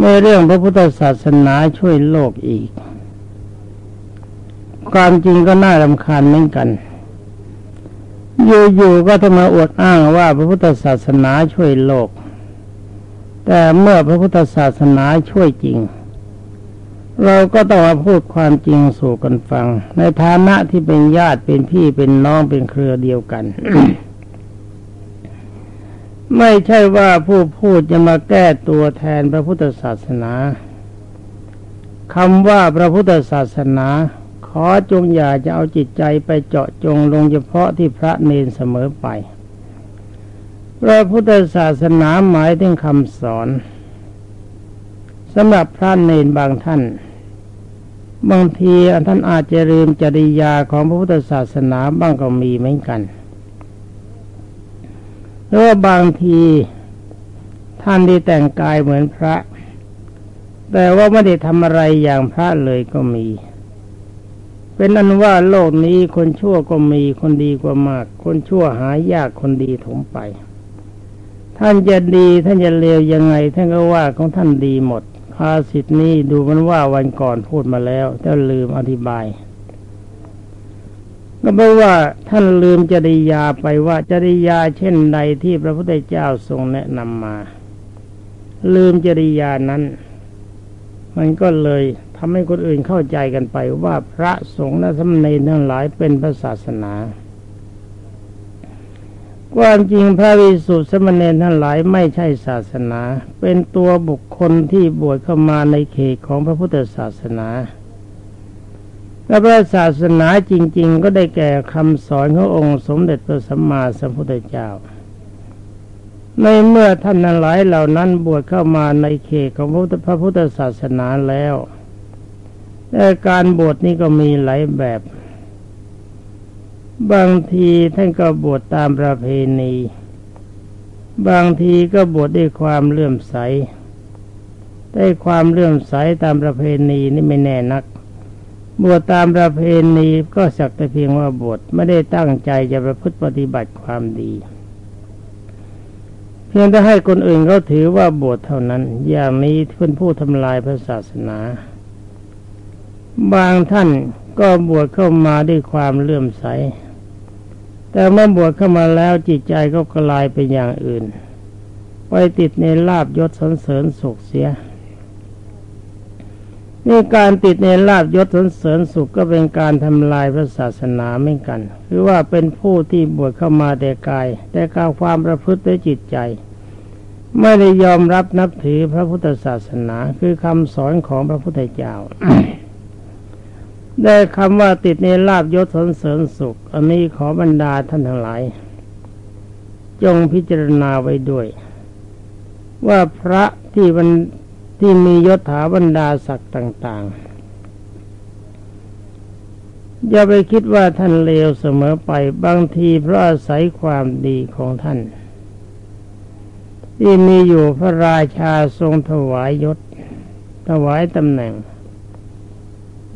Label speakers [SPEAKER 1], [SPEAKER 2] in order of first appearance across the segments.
[SPEAKER 1] ในเรื่องพระพุทธศาสนาช่วยโลกอีก ความจริงก็น่ารำคาญเหมือนกัน อยู่ๆก็ต้องมาอวดอ้างว่าพระพุทธศาสนาช่วยโลก แต่เมื่อพระพุทธศาสนาช่วยจริง เราก็ต้องมาพูดความจริงสู่กันฟัง ในฐานะที่เป็นญาติเป็นพี่เป็นน้องเป็นเครือเดียวกัน ไม่ใช่ว่าผู้พูดจะมาแก้ตัวแทนพระพุทธศาสนาคำว่าพระพุทธศาสนา ขอจงอย่าจะเอาจิตใจไปเจาะจงลงเฉพาะที่พระเนนเสมอไป พระพุทธศาสนาหมายถึงคำสอนสำหรับพระเนนบางท่าน บางทีท่านอาจจะลืมจริยาของพระพุทธศาสนาบ้างก็มีเหมือนกัน หรือว่าบางทีท่านที่แต่งกายเหมือนพระ แต่ว่าไม่ได้ทำอะไรอย่างพระเลยก็มี เป็นนั้นว่าโลกนี้คนชั่วก็มีคนดีกว่ามาก คนชั่วหายากคนดีถมไป ท่านจะดีท่านจะเลวยังไง ท่านก็ว่าของท่านดีหมดภาสิทธินี้ดูมันว่าวันก่อนพูดมาแล้วแต่ลืมอธิบาย ก็เพราะว่าท่านลืมจริยาไปว่าจริยาเช่นใดที่พระพุทธเจ้าทรงแนะนำมา ลืมจริยานั้น มันก็เลยทำให้คนอื่นเข้าใจกันไปว่าพระสงฆ์และสมณีทั้งหลายเป็นพระศาสนาความจริงพระวิสุทธิสมณีทั้งหลายไม่ใช่ศาสนา เป็นตัวบุคคลที่บวชเข้ามาในเขตของพระพุทธศาสนา และพระศาสนาจริง ๆ ก็ได้แก่คำสอนขององค์สมเด็จพระสัมมาสัมพุทธเจ้า ในเมื่อท่านนหลายเหล่านั้นบวชเข้ามาในเขตของพระพุทธศาสนาแล้วแต่การบวชนี้ก็มีหลายแบบ บางทีท่านก็บวชตามประเพณี บางทีก็บวชด้วยความเลื่อมใสได้ความเลื่อมใสตามประเพณีนี่ไม่แน่นัก บวชตามประเพณีก็สักแต่เพียงว่าบวชไม่ได้ตั้งใจจะประพฤติปฏิบัติความดี เพียงแต่ให้คนอื่นเขาถือว่าบวชเท่านั้น อย่างนี้เพื่อนผู้ทำลายพระศาสนา บางท่านก็บวชเข้ามาด้วยความเลื่อมใส แต่เมื่อบวชเข้ามาแล้วจิตใจก็กลายเป็นอย่างอื่น ไปติดในลาบยศสนเสริญสุขเสีย นี่การติดในลาบยศสนเสริญสุขก็เป็นการทำลายพระศาสนาเหมือนกันคือว่าเป็นผู้ที่บวชเข้ามาแต่กาย แต่การความประพฤติด้วยจิตใจ ไม่ได้ยอมรับนับถือพระพุทธศาสนาคือคำสอนของพระพุทธเจ้า ได้คำว่าติดในลาบยศสนเสริญสุข อันนี้ขอบรรดาท่านทั้งหลาย จงพิจารณาไว้ด้วย ว่าพระที่มัน ที่มียศถาบรรดาศักดิ์ต่าง ๆ อย่าไปคิดว่าท่านเลวเสมอไปบางทีเพราะอาศัยความดีของท่าน ที่มีอยู่พระราชาทรงถวายยศ ถวายตำแหน่ง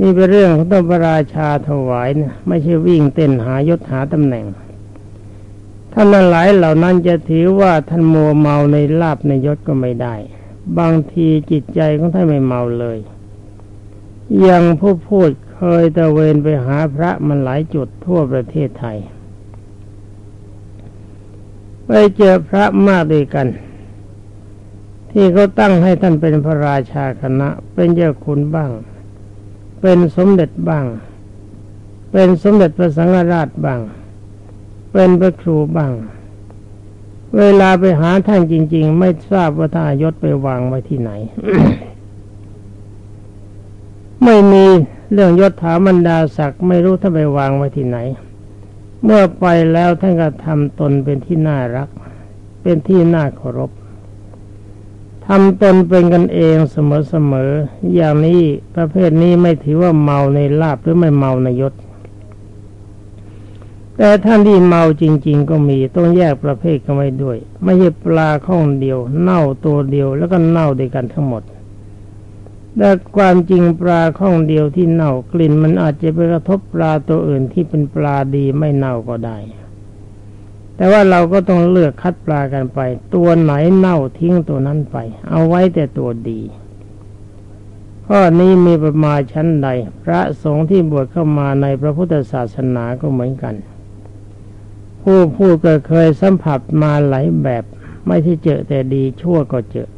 [SPEAKER 1] นี่เป็นเรื่องของตัวพระราชาถวายนะไม่ใช่วิ่งเต้นหายศหาตำแหน่งท่านหลายเหล่านั้นจะถือว่าท่านมัวเมาในลาบในยศก็ไม่ได้ บางทีจิตใจของท่านไม่เมาเลย ยังผู้พูดเคยตะเวนไปหาพระมันหลายจุดทั่วประเทศไทย ไปเจอพระมากด้วยกัน ที่เขาตั้งให้ท่านเป็นพระราชาคณะ เป็นเจ้าคุณบ้าง เป็นสมเด็จบ้าง เป็นสมเด็จพระสังฆราชบ้าง เป็นพระครูบ้าง เวลาไปหาท่านจริง ๆ ไม่ทราบว่าท่านยศไปวางไว้ที่ไหน ไม่มีเรื่องยศถาบรรดาศักดิ์ไม่รู้ท่านไปวางไว้ที่ไหน เมื่อไปแล้วท่านก็ทำตนเป็นที่น่ารัก เป็นที่น่าเคารพทำตนเป็นกันเองเสมอๆอย่างนี้ประเภทนี้ไม่ถือว่าเมาในลาบหรือไม่เมาในยศ แต่ท่านที่เมาจริง ๆ ก็มีต้องแยกประเภทกันไว้ด้วย ไม่ใช่ปลาข้องเดียว เน่าตัวเดียวแล้วก็เน่าด้วยกันทั้งหมด แต่ความจริงปลาข้องเดียวที่เน่ากลิ่นมันอาจจะไปกระทบปลาตัวอื่นที่เป็นปลาดีไม่เน่าก็ได้ แต่ว่าเราก็ต้องเลือกคัดปลากันไป ตัวไหนเน่าทิ้งตัวนั้นไป เอาไว้แต่ตัวดีข้อนี้มีประมาณชั้นใด พระสงฆ์ที่บวชเข้ามาในพระพุทธศาสนาก็เหมือนกัน ผู้ผู้ก็เคยสัมผัสมาหลายแบบ ไม่ที่เจอแต่ดีชั่วก็เจอ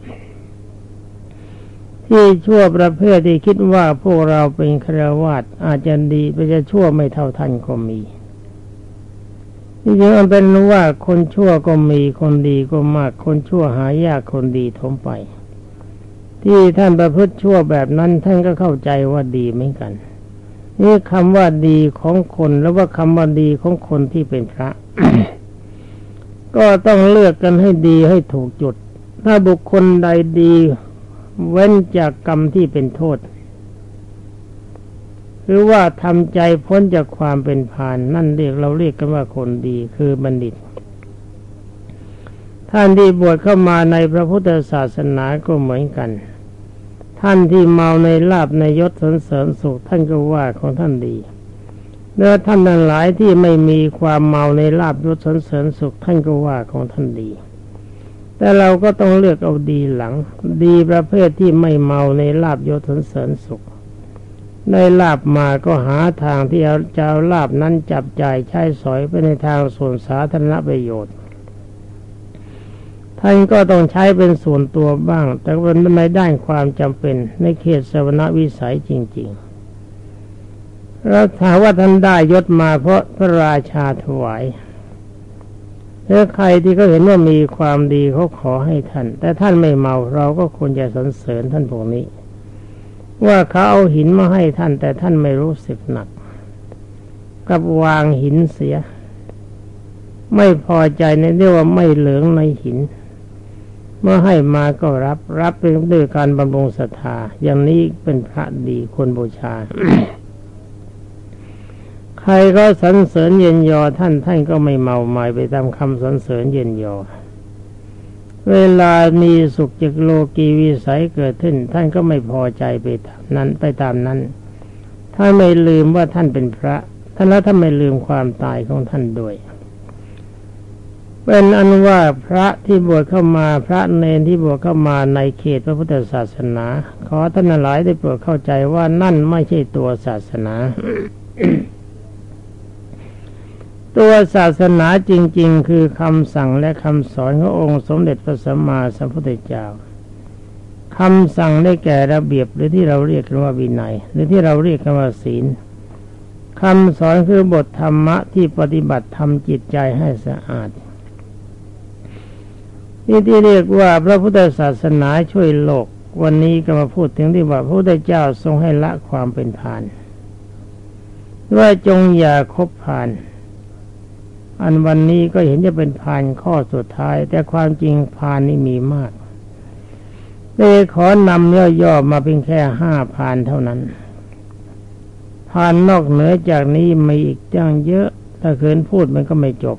[SPEAKER 1] ที่ชั่วประเภทที่คิดว่าพวกเราเป็นครวาตอาจจะดีไปจะชั่วไม่เท่าท่านก็มีที่จริงมันเป็นว่าคนชั่วก็มีคนดีก็มาก คนชั่วหายากคนดีทมไป ที่ท่านประพฤติชั่วแบบนั้นท่านก็เข้าใจว่าดีเหมือนกัน นี่คำว่าดีของคนแล้วว่าคำว่าดีของคนที่เป็นพระ ก็ต้องเลือกกันให้ดีให้ถูกจุด ถ้าบุคคลใดดีเว้นจากกรรมที่เป็นโทษ หรือว่าทำใจพ้นจากความเป็นพาน นั่นเรียกเราเรียกกันว่าคนดีคือบัณฑิต ท่านที่บวชเข้ามาในพระพุทธศาสนาก็เหมือนกัน ท่านที่เมาในลาบในยศสนเสริญสุขท่านก็ว่าของท่านดีเนื้อท่านทั้งหลายที่ไม่มีความเมาในลาบยศสนเสริญสุขท่านก็ว่าของท่านดี แต่เราก็ต้องเลือกเอาดีหลัง ดีประเภทที่ไม่เมาในลาบยศสนเสริญสุขได้ลาบมาก็หาทางที่จะเอาลาบนั้นจับจ่ายใช้สอยไปในทางส่วนสาธารณประโยชน์ ท่านก็ต้องใช้เป็นส่วนตัวบ้าง แต่เป็นในด้านความจำเป็นในเขตสวนวิสัยจริง ๆ แล้วถามว่าท่านได้ยศมาเพราะพระราชาถวายถ้าใครที่เขาเห็นว่ามีความดีเขาขอให้ท่าน แต่ท่านไม่เมาเราก็ควรจะสรรเสริญท่านพวกนี้ ว่าเขาเอาหินมาให้ท่าน แต่ท่านไม่รู้สึกหนัก กับวางหินเสีย ไม่พอใจในเรื่องว่าไม่เหลืองในหิน มื่อให้มาก็รับรับเป็นด้วยการบำรุงศรัทธา อย่างนี้เป็นพระดีคนบูชา ใครก็สรรเสริญเย็นยอท่านท่านก็ไม่เมาหมายไปตามคำสรรเสริญเย็นยอ เวลามีสุขจากโลกีวิสัยเกิดขึ้น ท่านก็ไม่พอใจไปตามนั้นไปตามนั้นท่านไม่ลืมว่าท่านเป็นพระ ท่านแล้วท่านไม่ลืมความตายของท่านด้วย เป็นอันว่าพระที่บวชเข้ามาพระเนนที่บวชเข้ามาในเขตพระพุทธศาสนา ขอท่านหลายได้โปรดเข้าใจว่านั่นไม่ใช่ตัวศาสนา ตัวศาสนาจริง ๆ คือคำสั่งและคำสอนขององค์สมเด็จพระสัมมาสัมพุทธเจ้าคำสั่งได้แก่ระเบียบหรือที่เราเรียกกันว่าวินัย หรือที่เราเรียกกันว่าศีลคำสอนคือบทธรรมะที่ปฏิบัติทำจิตใจให้สะอาด นี่ที่เรียกว่าพระพุทธศาสนาช่วยโลก วันนี้ก็มาพูดถึงที่ว่าพระพุทธเจ้าทรงให้ละความเป็นพานว่าจงอย่าคบพาน อันวันนี้ก็เห็นจะเป็นพานข้อสุดท้าย แต่ความจริงพานนี่มีมากเลยขอนำเนื้อย่อมาเป็นแค่ห้าพานเท่านั้น พานนอกเหนือจากนี้มีอีกจังเยอะ ถ้าเคินพูดมันก็ไม่จบ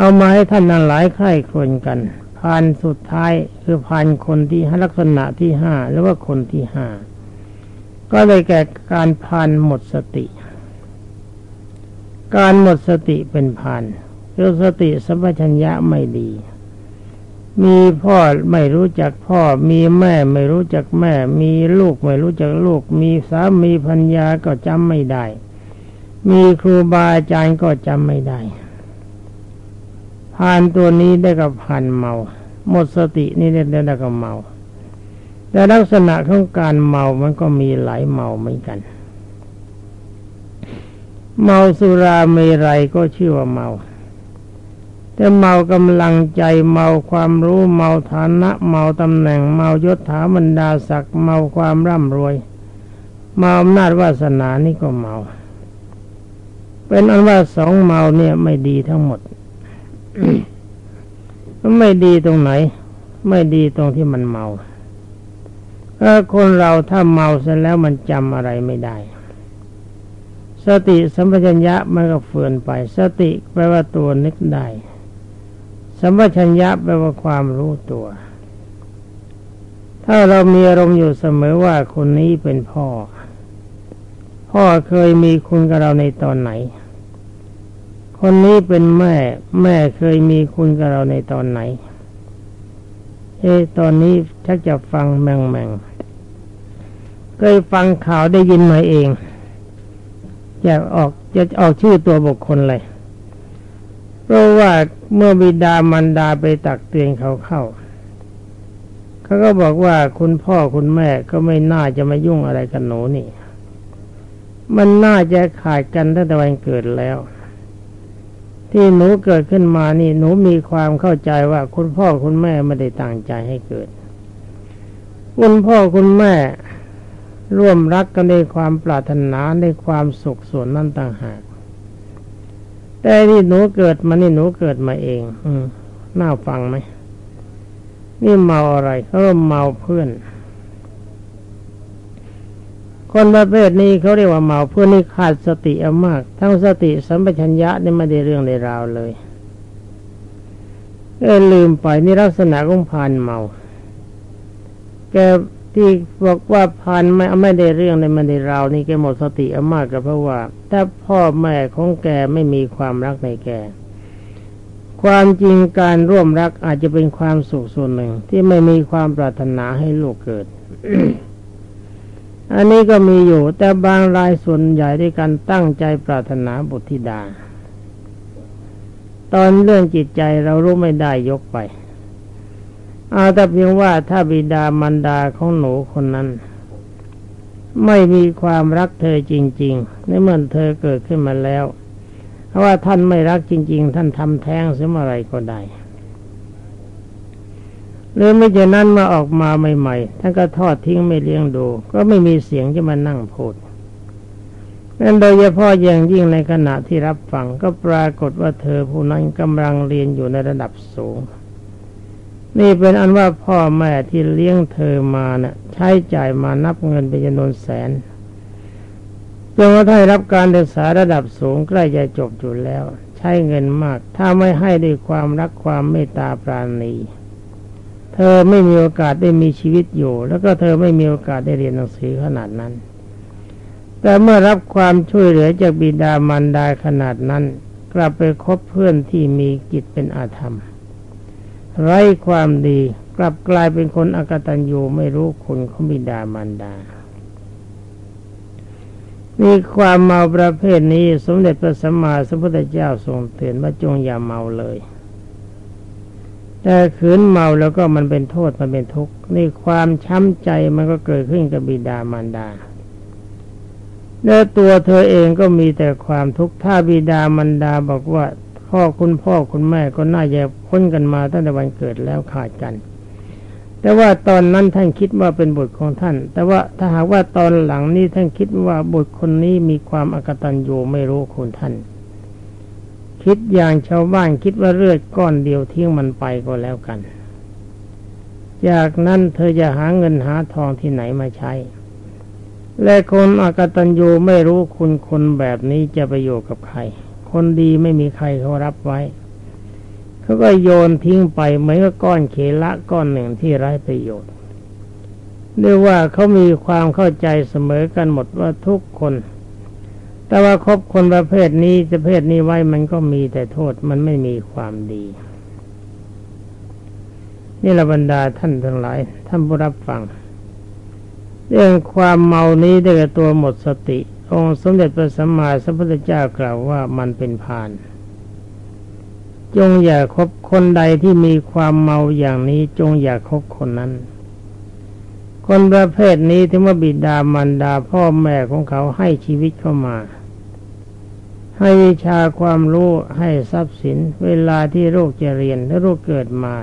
[SPEAKER 1] เอามาให้ท่านนั้นหลายใคร่ครวญกันพานสุดท้ายคือพานคนที่ลักษณะที่ห้าหรือว่าคนที่ห้าก็เลยแก่การพานหมดสติ การหมดสติเป็นพานคืองสติสัมปชัญญะไม่ดี มีพ่อไม่รู้จักพ่อ มีแม่ไม่รู้จักแม่ มีลูกไม่รู้จักลูก มีสามีพัญญาก็จำไม่ได้ มีครูบาอาจารย์ก็จำไม่ได้ พานตัวนี้ได้กับพานเมา หมดสตินี่ได้ได้กับเมา แต่ลักษณะของการเมามันก็มีหลายเมาเหมือนกัน เมาสุราเมรัยก็ชื่อว่าเมา แต่เมากำลังใจเมาความรู้เมาฐานะเมาตำแหน่งเมายศถาบรรดาศักดิ์เมาความร่ำรวย เมาอำนาจวาสนานี่ก็เมา เป็นอันว่าสองเมาเนี่ยไม่ดีทั้งหมด ไม่ดีตรงไหน ไม่ดีตรงที่มันเมาถ้าคนเราถ้าเมาเสร็จแล้วมันจำอะไรไม่ได้ สติสัมปชัญญะมันก็เฟื่อนไป สติแปลว่าตัวนึกได้ สัมปชัญญะแปลว่าความรู้ตัว ถ้าเรามีอารมณ์อยู่เสมอว่าคนนี้เป็นพ่อ พ่อเคยมีคุณกับเราในตอนไหน คนนี้เป็นแม่ แม่เคยมีคุณกับเราในตอนไหน เอ้ตอนนี้ชักจะฟังแมงแมงเคยฟังข่าวได้ยินมาเองจะออกจะออกชื่อตัวบุคคลเลย เพราะว่าเมื่อบิดามันดาไปตักเตือนเขาเข้า เขาก็บอกว่าคุณพ่อคุณแม่ก็ไม่น่าจะมายุ่งอะไรกันหนูนี่ มันน่าจะขาดกันตั้งแต่วันเกิดแล้ว ที่หนูเกิดขึ้นมานี่หนูมีความเข้าใจว่าคุณพ่อคุณแม่ไม่ได้ตั้งใจให้เกิด คุณพ่อคุณแม่ร่วมรักกันในความปรารถนาในความสุขส่วนนั้นต่างหาก แต่ที่หนูเกิดมานี่หนูเกิดมาเอง อืน่าฟังไหม นี่เมาอะไรเขาเมาเพื่อน คนประเภทนี้เขาเรียกว่าเมาเพื่อนี่ขาดสติอามาก ทั้งสติสัมปชัญญะนี่ไม่ได้เรื่องในราวเลยเออลืมไปนี่ลักษณะของพานเมา แกที่บอกว่าพันไม่ไม่ได้เรื่องในมันในราวนี่แกหมดสติอามากก็เพราะว่า ถ้าพ่อแม่ของแกไม่มีความรักในแกความจริงการร่วมรักอาจจะเป็นความสุขส่วนหนึ่ง ที่ไม่มีความปรารถนาให้ลูกเกิด อันนี้ก็มีอยู่ แต่บางรายส่วนใหญ่ด้วยกันตั้งใจปรารถนาบุตรธิดา ตอนเรื่องจิตใจเรารู้ไม่ได้ยกไป เอาแต่เพียงว่าถ้าบิดามารดาของหนูคนนั้น ไม่มีความรักเธอจริง ๆ ในเมื่อเธอเกิดขึ้นมาแล้ว เพราะว่าท่านไม่รักจริง ๆ ท่านทำแท้งเสียเมื่อไรก็ได้ หรือไม่เช่นนั้นมาออกมาใหม่ๆท่านก็ทอดทิ้งไม่เลี้ยงดู ก็ไม่มีเสียงจะมานั่งพูดนั่นโดยเฉพาะอย่างยิ่งในขณะที่รับฟังก็ปรากฏว่าเธอผู้นั้นกำลังเรียนอยู่ในระดับสูง นี่เป็นอันว่าพ่อแม่ที่เลี้ยงเธอมาเนะ่ะ ใช้จ่ายมานับเงินเป็นจำนวนแสนจนกระทั่งรับการศึกษาระดับสูงใกล้จะจบอยู่แล้ว ใช้เงินมาก ถ้าไม่ให้ด้วยความรักความเมตตาปราณี เธอไม่มีโอกาสได้มีชีวิตอยู่ แล้วก็เธอไม่มีโอกาสได้เรียนหนังสือขนาดนั้น แต่เมื่อรับความช่วยเหลือจากบิดามารดาขนาดนั้น กลับไปคบเพื่อนที่มีกิจเป็นอาธรรม ไร้ความดีกลับกลายเป็นคนอกตัญญูไม่รู้คุณของบิดามารดามีความเมาประเภทนี้สมเด็จพระสัมมาสัมพุทธเจ้าทรงเตือนว่าจงอย่าเมาเลย แต่ขืนเมาแล้วก็มันเป็นโทษมันเป็นทุกข์นี่ความช้ำใจมันก็เกิดขึ้นกับบิดามารดาแล้วตัวเธอเองก็มีแต่ความทุกข์ถ้าบิดามารดาบอกว่าพ่อคุณพ่อคุณแม่ก็น่าจะพ้นกันมาตั้งแต่วันเกิดแล้วขาดกัน แต่ว่าตอนนั้นท่านคิดว่าเป็นบุตรของท่าน แต่ว่าถ้าหากว่าตอนหลังนี้ท่านคิดว่าบุตรคนนี้มีความอกตัญญูไม่รู้คุณท่าน คิดอย่างชาวบ้านคิดว่าเลือดก้อนเดียวทิ้งมันไปก็แล้วกัน จากนั้นเธอจะหาเงินหาทองที่ไหนมาใช้ และคนอกตัญญูไม่รู้คุณคนแบบนี้จะประโยชน์กับใคร คนดีไม่มีใครเขารับไว้ เขาก็โยนทิ้งไปเหมือนกับก้อนเขละก้อนหนึ่งที่ไร้ประโยชน์เรียกว่าเขามีความเข้าใจเสมอกันหมดว่าทุกคน แต่ว่าคบคนประเภทนี้ประเภทนี้ไว้มันก็มีแต่โทษมันไม่มีความดี นี่ละบรรดาท่านทั้งหลาย ท่านผู้รับฟัง เรื่องความเมานี้ได้กับตัวหมดสติ องค์สมเด็จพระสัมมาสัมพุทธเจ้ากล่าวว่ามันเป็นพาน จงอย่าคบคนใดที่มีความเมาอย่างนี้ จงอย่าคบคนนั้นคนประเภทนี้ที่ว่าบิดามารดาพ่อแม่ของเขาให้ชีวิตเข้ามา ให้วิชาความรู้ให้ทรัพย์สิน เวลาที่ลูกจะเรียนและลูกเกิดมา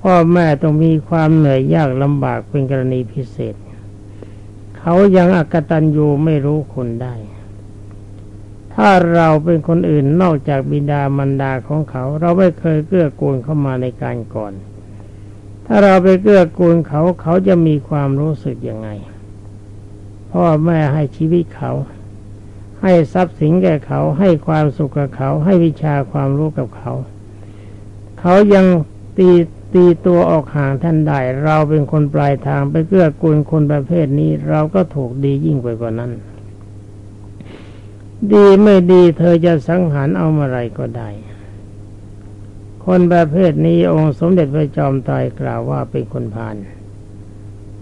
[SPEAKER 1] พ่อแม่ต้องมีความเหนื่อยยากลำบากเป็นกรณีพิเศษ เขายังอักตันยูไม่รู้คุณได้ ถ้าเราเป็นคนอื่นนอกจากบิดามารดาของเขา เราไม่เคยเกื้อกูลเข้ามาในการก่อน ถ้าเราไปเกื้อกูลเขาเขาจะมีความรู้สึกยังไงพ่อแม่ให้ชีวิตเขา ให้ทรัพย์สินแก่เขาให้ความสุขกับเขาให้วิชาความรู้กับเขา เขายังตีตีตัวออกห่างท่านได้เราเป็นคนปลายทางไปเกื้อกูลคนประเภทนี้ เราก็ถูกดียิ่งไปกว่านั้น ดีไม่ดีเธอจะสังหารเอาอะไรก็ได้ คนประเภทนี้องค์สมเด็จพระจอมไตรกล่าวว่าเป็นคนพาล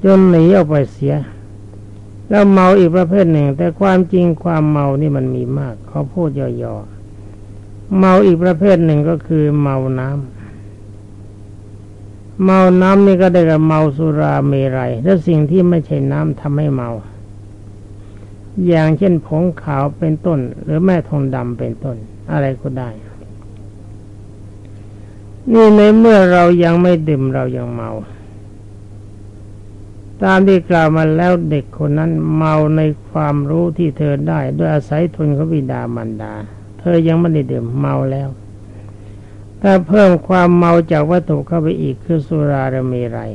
[SPEAKER 1] จนหนีออกไปเสีย แล้วเมาอีกประเภทหนึ่ง แต่ความจริงความเมานี่มันมีมากเขาพูดย่อๆเมาอีกประเภทหนึ่งก็คือเมาน้ำเมาน้ำนี่ก็ได้กับเมาสุราเมรัยและสิ่งที่ไม่ใช่น้ำทำให้เมา อย่างเช่นผงขาวเป็นต้น หรือแม่ทองดำเป็นต้น อะไรก็ได้ นี่ในเมื่อเรายังไม่ดื่มเรายังเมา ตามที่กล่าวมาแล้วเด็กคนนั้นเมาในความรู้ที่เธอได้ด้วยอาศัยทุนของบิดามารดา เธอยังไม่ได้ดื่มเมาแล้ว ถ้าเพิ่มความเมาจากวัตถุเข้าไปอีกคือสุราระเมรัย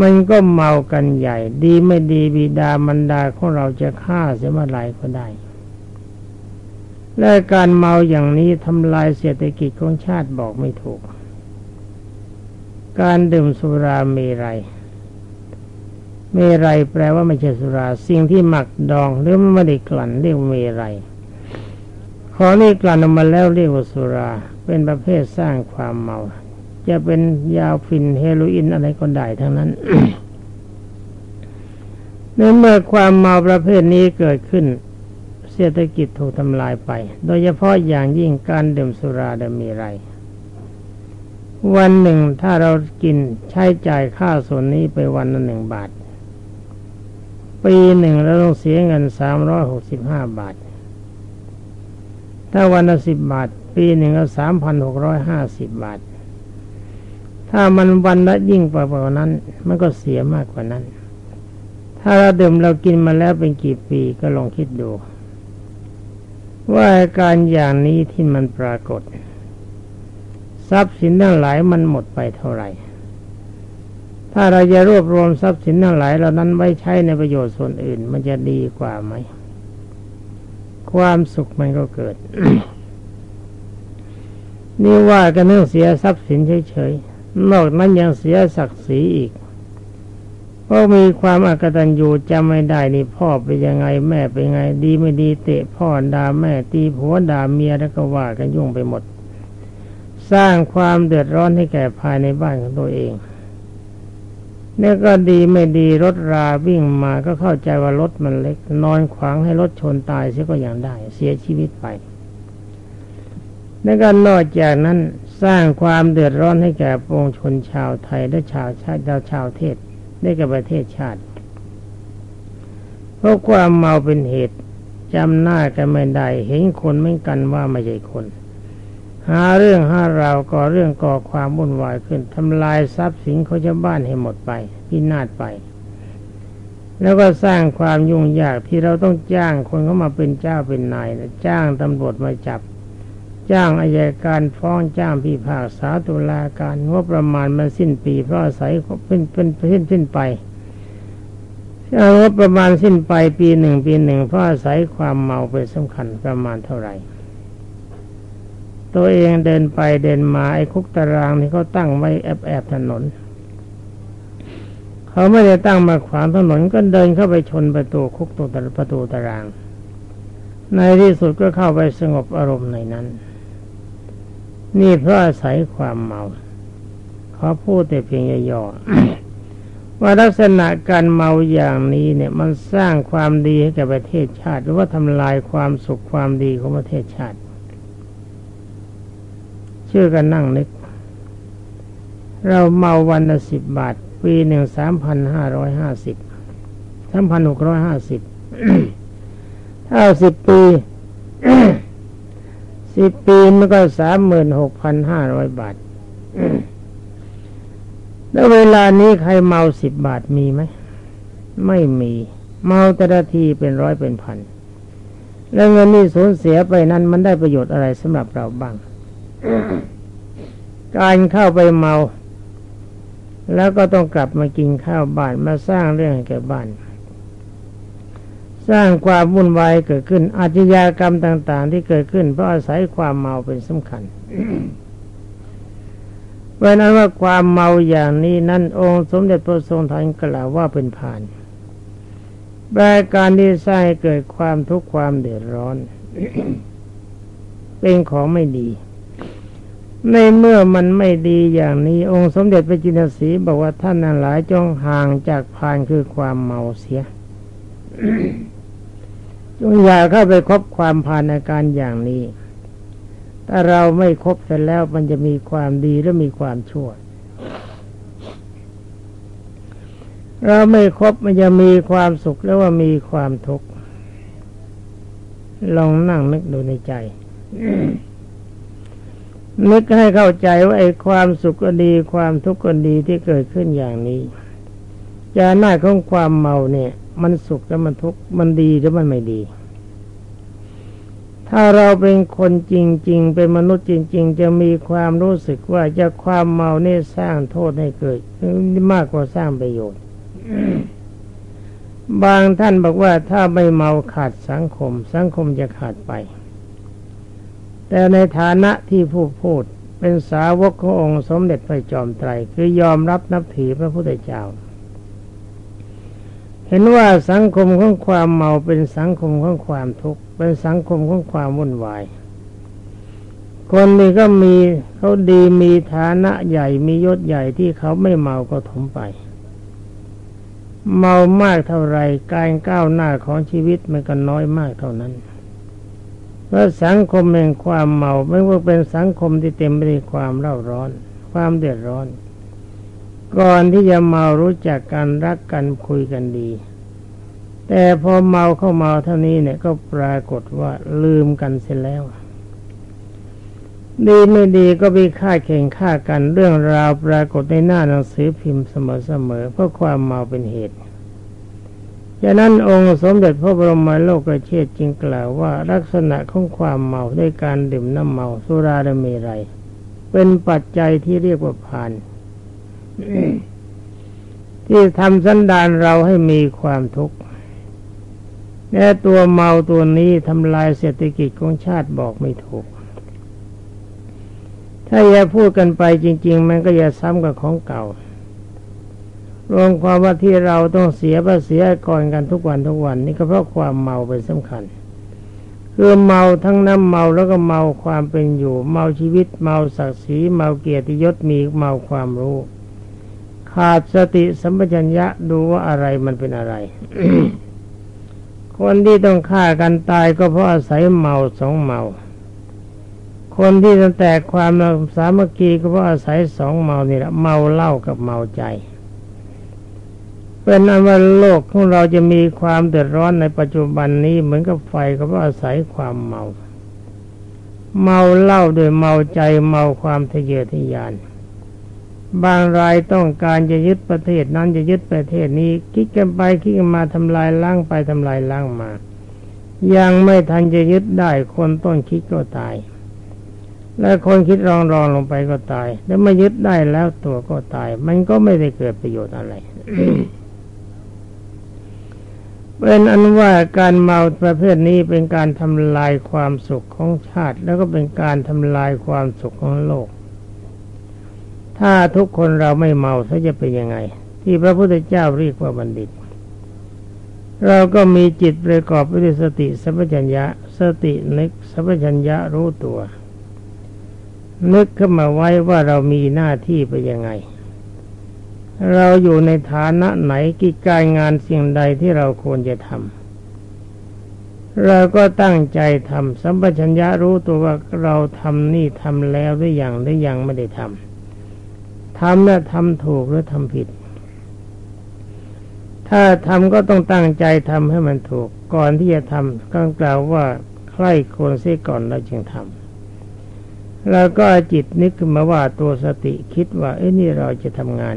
[SPEAKER 1] มันก็เมากันใหญ่ ดีไม่ดีบิดามารดาของเราจะฆ่าเสียเมื่อไรก็ได้ และการเมาอย่างนี้ทำลายเศรษฐกิจของชาติบอกไม่ถูก การดื่มสุราเมรัย เมรัยแปลว่าไม่ใช่สุรา สิ่งที่หมักดองหรือไม่ได้กลั่นเรียกเมรัยขอนี่กลั่นออกมาแล้วเรียกว่าสุรา เป็นประเภทสร้างความเมา จะเป็นยาฟินเฮโรอีนอะไรก็ได้ทั้งนั้นเมื่อความเมาประเภทนี้เกิดขึ้น เศรษฐกิจถูกทำลายไป โดยเฉพาะอย่างยิ่งการดื่มสุราดมีไร วันหนึ่งถ้าเรากินใช้จ่ายค่าส่วนนี้ไปวันละหนึ่งบาท ปีหนึ่งเราต้องเสียเงินสามร้อยหกสิบห้าบาท ถ้าวันละสิบบาท ปีหนึ่งก็สามพันหกร้อยห้าสิบบาท ถ้ามันวันละยิ่งกว่านั้น มันก็เสียมากกว่านั้น ถ้าเราดื่มเรากินมาแล้วเป็นกี่ปีก็ลองคิดดู ว่าการอย่างนี้ที่มันปรากฏ ทรัพย์สินทั้งหลายมันหมดไปเท่าไหร่ ถ้าเราจะรวบรวมทรัพย์สินทั้งหลายเหล่านั้นไว้ใช้ในประโยชน์ส่วนอื่น มันจะดีกว่าไหม ความสุขมันก็เกิด นี่ว่ากันเรื่องเสียทรัพย์สินเฉยๆ นอกนั้นยังเสียศักดิ์ศรีอีกเพราะมีความอกตัญญูจำไม่ได้นี่พ่อเป็นยังไงแม่เป็นไง ดีไม่ดีเตะพ่อด่าแม่ตีผัวด่าเมียแล้วก็ว่ากันยุ่งไปหมด สร้างความเดือดร้อนให้แก่ภายในบ้านของตัวเอง นี่ก็ดีไม่ดีรถราวิ่งมาก็เข้าใจว่ารถมันเล็ก นอนขวางให้รถชนตายเสียก็อยังได้ เสียชีวิตไปนี่ก็นอกจากนั้นสร้างความเดือดร้อนให้แก่ปวงชนชาวไทยและชาวชาติชาวชาวเทศได้กับประเทศชาติ เพราะความเมาเป็นเหตุจำหน้ากันไม่ได้เห็นคนไม่กันว่าไม่ใช่คน หาเรื่องหาเราก่อเรื่องก่อความวุ่นวายขึ้นทำลายทรัพย์สินของชาวบ้านให้หมดไปพินาศไป แล้วก็สร้างความยุ่งยากที่เราต้องจ้างคนเข้ามาเป็นเจ้าเป็นนายจ้างตำรวจมาจับ จ้างอายการฟ้องจ้างพิพากษาตุลาการงบประมาณมันสิ้นปี เพราะอาศัยเป็นเป็นสิ้นสิ้นไปงบประมาณสิ้นไปปีหนึ่งปีหนึ่งเพราะอาศัยความเมาเป็นสำคัญประมาณเท่าไหร่ ตัวเองเดินไปเดินมาไอ้คุกตารางนี่เขาตั้งไว้แอบแอบถนน เขาไม่ได้ตั้งมาขวางถนนก็เดินเข้าไปชนประตูคุกตัวประตูตาราง ในที่สุดก็เข้าไปสงบอารมณ์ในนั้น นี่เพราะอาศัยความเมาเขาพูดแต่เพียงย่อๆว่าลักษณะการเมาอย่างนี้เนี่ยมันสร้างความดีให้แก่ประเทศชาติ หรือว่าทำลายความสุขความดีของประเทศชาติ ชื่อกันนั่งนึก เราเมาวันละสิบบาท ปีหนึ่งสามพันห้าร้อยห้าสิบสามพันหกร้อยห้าสิบถ้าสิบปีสิบปีมันก็สามหมื่นหกพันห้าร้อยบาทแล้วเวลานี้ใครเมาสิบบาทมีไหม ไม่มี เมาแต่ละทีเป็นร้อยเป็นพัน แล้วเงินนี่สูญเสียไปนั้นมันได้ประโยชน์อะไรสำหรับเราบ้าง การเข้าไปเมา แล้วก็ต้องกลับมากินข้าวบ้านมาสร้างเรื่องให้แก่บ้าน สร้างความวุ่นวายเกิดขึ้น อาชญากรรมต่าง ๆ ที่เกิดขึ้น เพราะอาศัยความเมาเป็นสำคัญเพราะนั้นว่าความเมาอย่างนี้นั้นองค์สมเด็จพระทรงทันกล่าวว่าเป็นผ่านแปลการที่สร้างเกิดความทุกข์ความเดือดร้อน เป็นของไม่ดี ในเมื่อมันไม่ดีอย่างนี้ องค์สมเด็จพระจินสีบอกว่าท่านนั้นหลายจงห่างจากพานคือความเมาเสียจงอย่าเข้าไปคบความพานอาการอย่างนี้ถ้าเราไม่คบเสร็จแล้วมันจะมีความดีและมีความชั่ว เราไม่ครบมันจะมีความสุขแล้วว่ามีความทุกข์ลองนั่งนึกดูในใจ นึกให้เข้าใจว่าไอ้ความสุขก็ดีความทุกข์ก็ดีที่เกิดขึ้นอย่างนี้จะหน้าของความเมาเนี่ย มันสุขแล้วมันทุกข์มันดีหรือมันไม่ดี ถ้าเราเป็นคนจริง ๆ เป็นมนุษย์จริง ๆ จะมีความรู้สึกว่าจะความเมาเนี่ยสร้างโทษให้เกิดมากกว่าสร้างประโยชน์บางท่านบอกว่าถ้าไม่เมาขาดสังคม สังคมจะขาดไป แต่ในฐานะที่ผู้พูดเป็นสาวกขององค์สมเด็จพระจอมไตรคือยอมรับนับถือพระพุทธเจ้า เห็นว่าสังคมของความเมาเป็นสังคมของความทุกข์เป็นสังคมของความวุ่นวายคนนี้ก็มีเขาดีมีฐานะใหญ่มียศใหญ่ที่เขาไม่เมาก็ถมไป เมามากเท่าไรการก้าวหน้าของชีวิตมันก็น้อยมากเท่านั้น เพราะสังคมแห่งความเมาไม่ว่าเป็นสังคมที่เต็มไปด้วยความเร่าร้อน ความเดือดร้อน ก่อนที่จะเมารู้จักกันรักกันคุยกันดี แต่พอเมาเข้าเมาเท่านี้เนี่ยก็ปรากฏว่าลืมกันเสียแล้ว ดีไม่ดีก็ไปฆ่าแข่งฆ่ากันเรื่องราวปรากฏในหน้าหนังสือพิมพ์เสมอๆเพราะความเมาเป็นเหตุ ฉะนั้นองค์สมเด็จพระบรมโลกเชษจึงกล่าวว่าลักษณะของความเมาด้วยการดื่มน้ำเมาสุราดเมรัยเป็นปัจจัยที่เรียกว่าพานที่ทำสันดานเราให้มีความทุกข์และตัวเมาตัวนี้ทำลายเศรษฐกิจของชาติบอกไม่ถูก ถ้าอย่าพูดกันไปจริง ๆ มันก็อย่าซ้ำกับของเก่า รวมความว่าที่เราต้องเสียภาษีก่อนกันทุกวันทุกวันนี่ก็เพราะความเมาเป็นสำคัญคือเมาทั้งน้ำเมาแล้วก็เมาความเป็นอยู่ เมาชีวิต เมาศักดิ์ศรีเมาเกียรติยศมีเมาความรู้ ขาดสติสัมปชัญญะดูว่าอะไรมันเป็นอะไร คนที่ต้องฆ่ากันตายก็เพราะอาศัยเมาสองเมา คนที่ตั้งแต่ความสามัคคีก็เพราะอาศัยสองเมานี่แหละเมาเหล้ากับเมาใจ เป็นอันว่าโลกของเราจะมีความเดือดร้อนในปัจจุบันนี้เหมือนกับไฟก็เพราะอาศัยความเมา เมาเหล้าโดยเมาใจเมาความทะเยอทะยาน บางรายต้องการจะยึดประเทศนั้นจะยึดประเทศนี้คิดกันไปคิดกันมาทำลายล้างไปทำลายล้างมา ยังไม่ทันจะยึดได้คนต้นคิดก็ตาย และคนคิดรองรองลงไปก็ตาย แล้วไมายึดได้แล้วตัวก็ตาย มันก็ไม่ได้เกิดประโยชน์อะไร เป็นอันว่าการเมาประเภทนี้เป็นการทำลายความสุขของชาติ แล้วก็เป็นการทำลายความสุขของโลก ถ้าทุกคนเราไม่เมาจะเป็นยังไง ที่พระพุทธเจ้าเรียกว่าบัณฑิต เราก็มีจิตประกอบไปด้วยสติสัมปชัญญะ สตินึกสัมปชัญญะรู้ตัว นึกขึ้นมาไว้ว่าเรามีหน้าที่ไปยังไง เราอยู่ในฐานะไหนกิจการงานสิ่งใดที่เราควรจะทำเราก็ตั้งใจทำสัมปชัญญะรู้ตัวว่าเราทำนี่ทำแล้วหรือยังหรือยังไม่ได้ทำทำแล้วทำถูกหรือทำผิด ถ้าทำก็ต้องตั้งใจทำให้มันถูก ก่อนที่จะทำก็กล่าวว่าใครควรเสียก่อนแล้วจึงทำแล้วก็จิตนึกขึ้นมาว่าตัวสติคิดว่า เอ้นี่เราจะทำงาน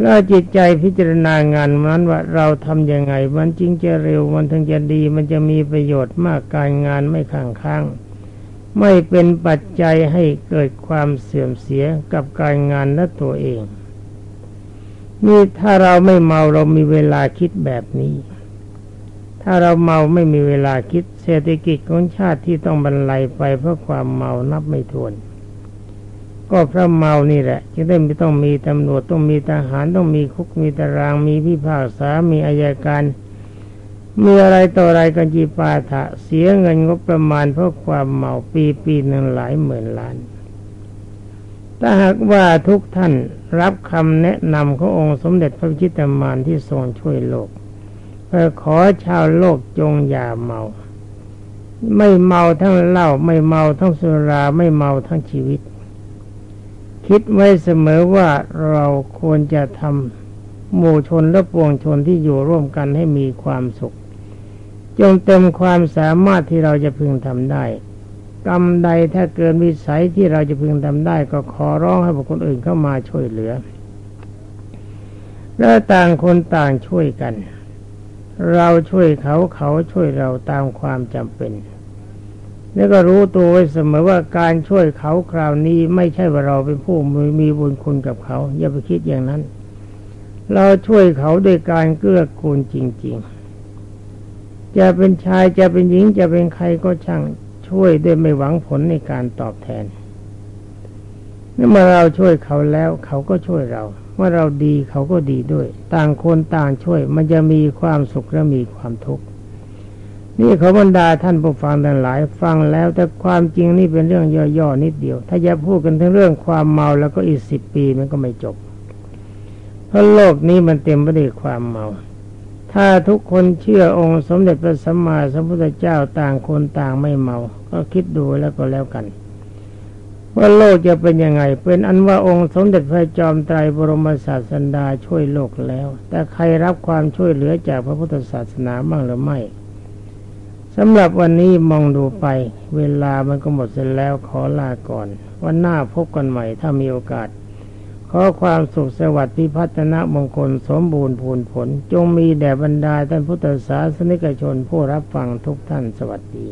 [SPEAKER 1] แล้วจิตใจพิจารณางานนั้นว่าเราทำยังไง มันจริงจะเร็วมันถึงจะดี มันจะมีประโยชน์มากการงานไม่ข้างค้างไม่เป็นปัจจัยให้เกิดความเสื่อมเสียกับการงานและตัวเอง นี่ถ้าเราไม่เมาเรามีเวลาคิดแบบนี้ ถ้าเราเมาไม่มีเวลาคิดเศรษฐกิจของชาติที่ต้องบรรลัยไปเพราะความเมานับไม่ถ้วน ก็พระเมานี่แหละจึงได้ไม่ต้องมีตำรวจต้องมีทหารต้องมีคุกมีตารางมีพิพากษา มีอายการมีอะไรต่ออะไรกันจีปาถะเสียเงินงบประมาณเพราะความเมาปีปีหนึ่งหลายหมื่นล้าน ถ้าหากว่าทุกท่านรับคำแนะนำขององค์สมเด็จพระจิตรมานที่ทรงช่วยโลกเพื่อขอชาวโลกจงอย่าเมา ไม่เมาทั้งเหล้าไม่เมาทั้งสุราไม่เมาทั้งชีวิต คิดไว้เสมอว่าเราควรจะทำหมู่ชนและปวงชนที่อยู่ร่วมกันให้มีความสุข จงเต็มความสามารถที่เราจะพึงทำได้กรรมใดถ้าเกินวิสัยที่เราจะพึงทำได้ ก็ขอร้องให้บุคคลอื่นเข้ามาช่วยเหลือ แล้วต่างคนต่างช่วยกัน เราช่วยเขาเขาช่วยเราตามความจำเป็น แล้วก็รู้ตัวไว้เสมอว่าการช่วยเขาคราวนี้ไม่ใช่ว่าเราเป็นผู้มีบุญคุณกับเขา อย่าไปคิดอย่างนั้น เราช่วยเขาด้วยการเกื้อกูลจริง ๆ จะเป็นชายจะเป็นหญิงจะเป็นใครก็ช่างช่วยด้วยไม่หวังผลในการตอบแทนเมื่อเราช่วยเขาแล้วเขาก็ช่วยเรา เมื่อเราดีเขาก็ดีด้วย ต่างคนต่างช่วยมันจะมีความสุขและมีความทุกข์ นี่เขาบรรดาท่านผู้ฟังทั้งหลายฟังแล้ว แต่ความจริงนี่เป็นเรื่องย่อๆนิดเดียว ถ้าจะพูดกันถึงเรื่องความเมาแล้วก็อีกสิบปีมันก็ไม่จบ เพราะโลกนี้มันเต็มไปด้วยความเมา ถ้าทุกคนเชื่อองค์สมเด็จพระสัมมาสัมพุทธเจ้าต่างคนต่างไม่เมา ก็คิดดูแล้วก็แล้วกัน ว่าโลกจะเป็นยังไง เป็นอันว่าองค์สมเด็จพระจอมไตรบรมศาสดาช่วยโลกแล้ว แต่ใครรับความช่วยเหลือจากพระพุทธศาสนาบ้างหรือไม่ สำหรับวันนี้มองดูไป เวลามันก็หมดเสร็จแล้วขอลาก่อน วันหน้าพบกันใหม่ถ้ามีโอกาส ขอความสุขสวัสดิ์พิพัฒนมงคลสมบูรณ์พูนผล จงมีแด่บรรดาท่านพุทธศาสนิกชนผู้รับฟังทุกท่านสวัสดี